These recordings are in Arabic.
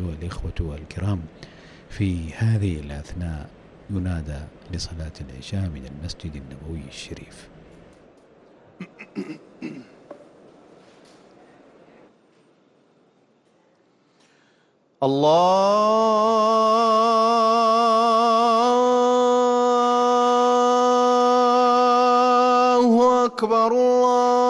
أيها الإخوة الكرام في هذه الأثناء ينادى لصلاة العشاء من المسجد النبوي الشريف. الله أكبر الله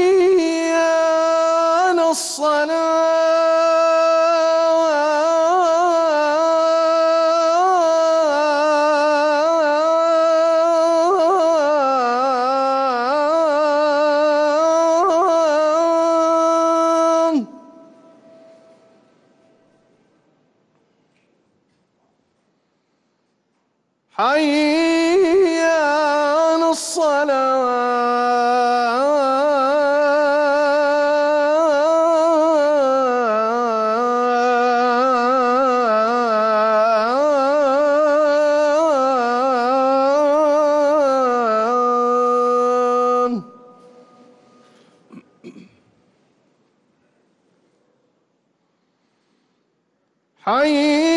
على الصلاة. حي